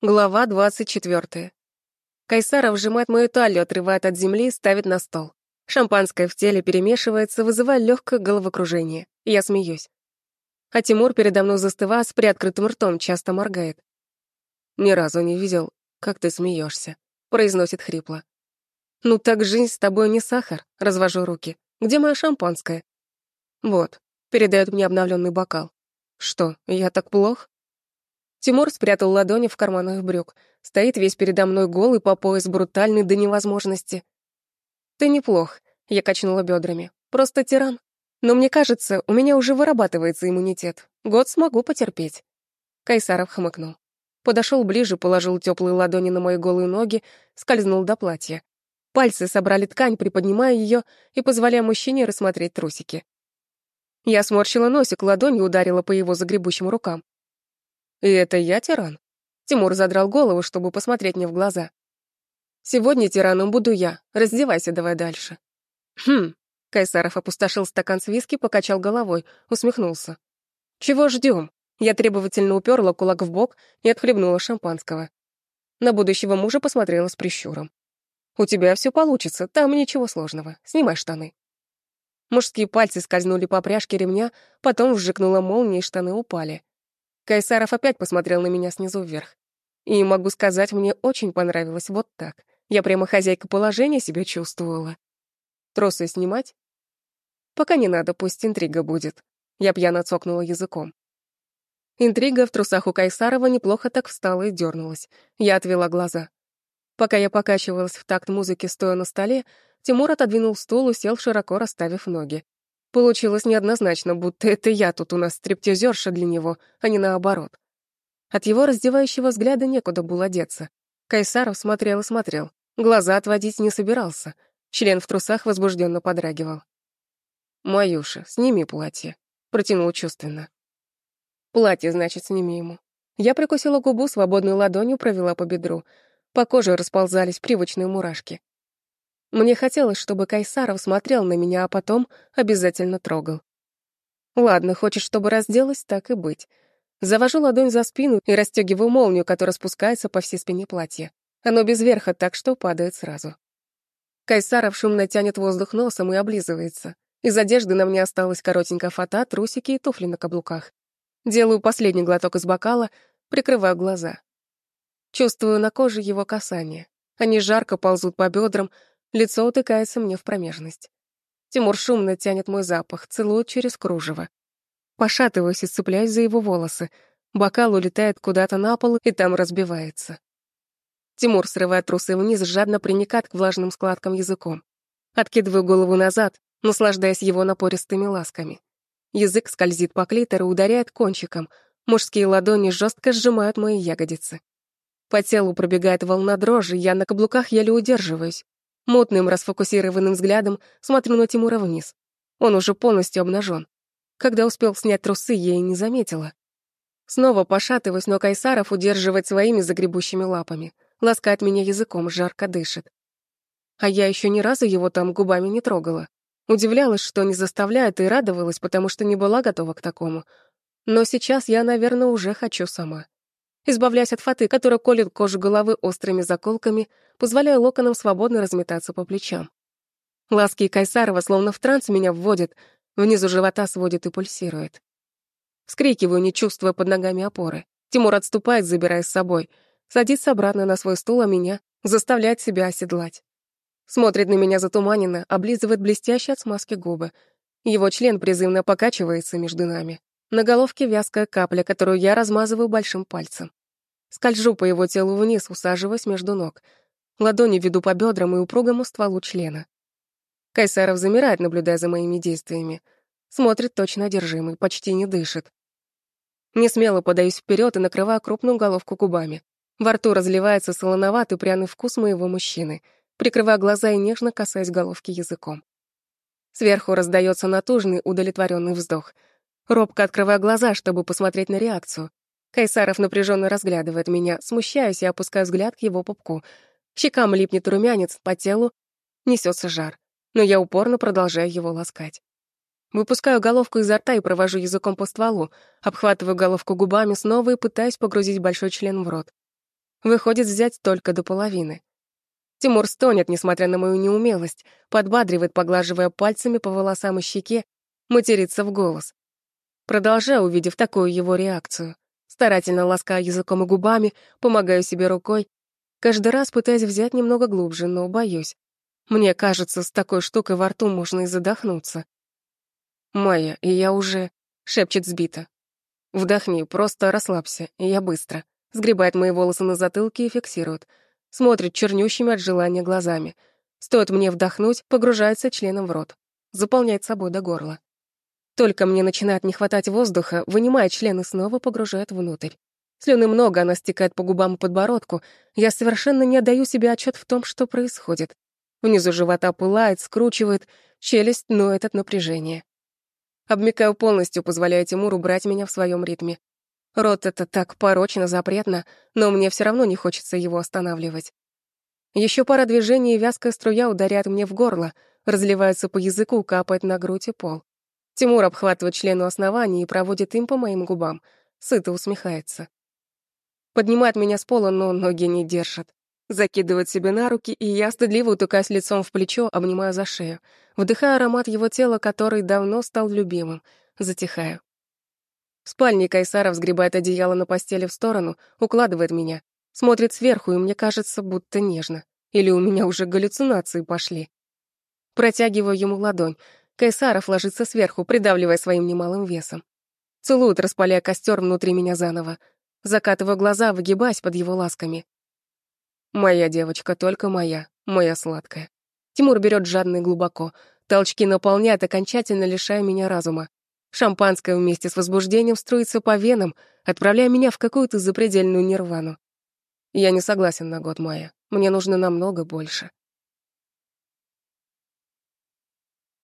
Глава двадцать четвертая. Кайсаров сжимает мою талию, отрывает от земли и ставит на стол. Шампанское в теле перемешивается, вызывая легкое головокружение. Я смеюсь. А Тимур передо мной застывая с приоткрытым ртом, часто моргает. «Ни разу не видел, как ты смеешься, произносит хрипло. «Ну так жизнь с тобой не сахар», — развожу руки. «Где мое шампанское?» «Вот», — передает мне обновленный бокал. «Что, я так плох?» Тимур спрятал ладони в карманах брюк. Стоит весь передо мной голый по пояс, брутальный до невозможности. «Ты неплох», — я качнула бедрами. «Просто тиран. Но мне кажется, у меня уже вырабатывается иммунитет. Год смогу потерпеть». Кайсаров хмыкнул. Подошел ближе, положил теплые ладони на мои голые ноги, скользнул до платья. Пальцы собрали ткань, приподнимая ее и позволяя мужчине рассмотреть трусики. Я сморщила носик, ладонью ударила по его загребущим рукам. «И это я тиран?» Тимур задрал голову, чтобы посмотреть мне в глаза. «Сегодня тираном буду я. Раздевайся давай дальше». «Хм». Кайсаров опустошил стакан с виски, покачал головой, усмехнулся. «Чего ждем? Я требовательно уперла кулак в бок и отхлебнула шампанского. На будущего мужа посмотрела с прищуром. «У тебя все получится, там ничего сложного. Снимай штаны». Мужские пальцы скользнули по пряжке ремня, потом вжикнула молния, и штаны упали. Кайсаров опять посмотрел на меня снизу вверх. И, могу сказать, мне очень понравилось вот так. Я прямо хозяйка положения себя чувствовала. Тросы снимать? Пока не надо, пусть интрига будет. Я пьяно цокнула языком. Интрига в трусах у Кайсарова неплохо так встала и дернулась. Я отвела глаза. Пока я покачивалась в такт музыки, стоя на столе, Тимур отодвинул стул и сел, широко расставив ноги. Получилось неоднозначно, будто это я тут у нас стриптизерша для него, а не наоборот. От его раздевающего взгляда некуда было деться. Кайсаров смотрел и смотрел. Глаза отводить не собирался. Член в трусах возбужденно подрагивал. «Маюша, сними платье», — протянул чувственно. «Платье, значит, сними ему». Я прикусила губу, свободной ладонью провела по бедру. По коже расползались привычные мурашки. Мне хотелось, чтобы Кайсаров смотрел на меня, а потом обязательно трогал. Ладно, хочешь, чтобы разделась, так и быть. Завожу ладонь за спину и расстегиваю молнию, которая спускается по всей спине платья. Оно без верха, так что падает сразу. Кайсаров шумно тянет воздух носом и облизывается. Из одежды на мне осталась коротенькая фата, трусики и туфли на каблуках. Делаю последний глоток из бокала, прикрываю глаза. Чувствую на коже его касание. Они жарко ползут по бедрам, Лицо утыкается мне в промежность. Тимур шумно тянет мой запах, целует через кружево. Пошатываюсь и цепляюсь за его волосы. Бокал улетает куда-то на пол и там разбивается. Тимур срывает трусы вниз, жадно приникает к влажным складкам языком. Откидываю голову назад, наслаждаясь его напористыми ласками. Язык скользит по клитору, ударяет кончиком. Мужские ладони жестко сжимают мои ягодицы. По телу пробегает волна дрожи, я на каблуках еле удерживаюсь. Мутным, расфокусированным взглядом смотрю на Тимура вниз. Он уже полностью обнажен. Когда успел снять трусы, я и не заметила. Снова пошатываюсь, но Кайсаров удерживает своими загребущими лапами. Ласкает меня языком, жарко дышит. А я еще ни разу его там губами не трогала. Удивлялась, что не заставляет, и радовалась, потому что не была готова к такому. Но сейчас я, наверное, уже хочу сама избавляясь от фаты, которая колет кожу головы острыми заколками, позволяя локонам свободно разметаться по плечам. Ласки Кайсарова словно в транс меня вводят, внизу живота сводит и пульсирует. Скрикиваю, не чувствуя под ногами опоры. Тимур отступает, забирая с собой, садится обратно на свой стул, а меня заставляет себя оседлать. Смотрит на меня затуманенно, облизывает блестящие от смазки губы. Его член призывно покачивается между нами. На головке вязкая капля, которую я размазываю большим пальцем. Скольжу по его телу вниз, усаживаясь между ног. Ладони веду по бедрам и упругому стволу члена. Кайсаров замирает, наблюдая за моими действиями. Смотрит точно одержимый, почти не дышит. Не смело подаюсь вперед и накрываю крупную головку губами. Во рту разливается солоноватый пряный вкус моего мужчины. Прикрываю глаза и нежно касаясь головки языком. Сверху раздается натужный, удовлетворенный вздох. Робко открываю глаза, чтобы посмотреть на реакцию. Кайсаров напряженно разглядывает меня, смущаюсь и опускаю взгляд к его пупку. Щекам липнет румянец, по телу несется жар, но я упорно продолжаю его ласкать. Выпускаю головку изо рта и провожу языком по стволу, обхватываю головку губами снова и пытаюсь погрузить большой член в рот. Выходит, взять только до половины. Тимур стонет, несмотря на мою неумелость, подбадривает, поглаживая пальцами по волосам и щеке, матерится в голос. Продолжаю, увидев такую его реакцию. Старательно ласкаю языком и губами, помогаю себе рукой, каждый раз пытаясь взять немного глубже, но боюсь. Мне кажется, с такой штукой во рту можно и задохнуться. «Майя, и я уже...» — шепчет сбито. «Вдохни, просто расслабься, и я быстро». Сгребает мои волосы на затылке и фиксирует. Смотрит чернющими от желания глазами. Стоит мне вдохнуть, погружается членом в рот. Заполняет собой до горла. Только мне начинает не хватать воздуха, вынимает член и снова погружает внутрь. Слюны много, она стекает по губам и подбородку. Я совершенно не отдаю себе отчет в том, что происходит. Внизу живота пылает, скручивает, челюсть ноет от напряжения. Обмикаю полностью, позволяя Тимуру брать меня в своем ритме. Рот это так порочно, запретно, но мне все равно не хочется его останавливать. Еще пара движений, и вязкая струя ударяет мне в горло, разливается по языку, капает на грудь и пол. Тимур обхватывает член у основания и проводит им по моим губам. Сыто усмехается. Поднимает меня с пола, но ноги не держат. Закидывает себе на руки, и я, стыдливо утыкаясь лицом в плечо, обнимаю за шею. Вдыхаю аромат его тела, который давно стал любимым. Затихаю. В спальне Кайсаров сгребает одеяло на постели в сторону, укладывает меня. Смотрит сверху, и мне кажется, будто нежно. Или у меня уже галлюцинации пошли. Протягиваю ему ладонь. Кайсаров ложится сверху, придавливая своим немалым весом. Целует, распаляя костер внутри меня заново. Закатываю глаза, выгибаясь под его ласками. Моя девочка, только моя, моя сладкая. Тимур берет жадно и глубоко. Толчки наполняют, окончательно лишая меня разума. Шампанское вместе с возбуждением струится по венам, отправляя меня в какую-то запредельную нирвану. Я не согласен на год мая. Мне нужно намного больше.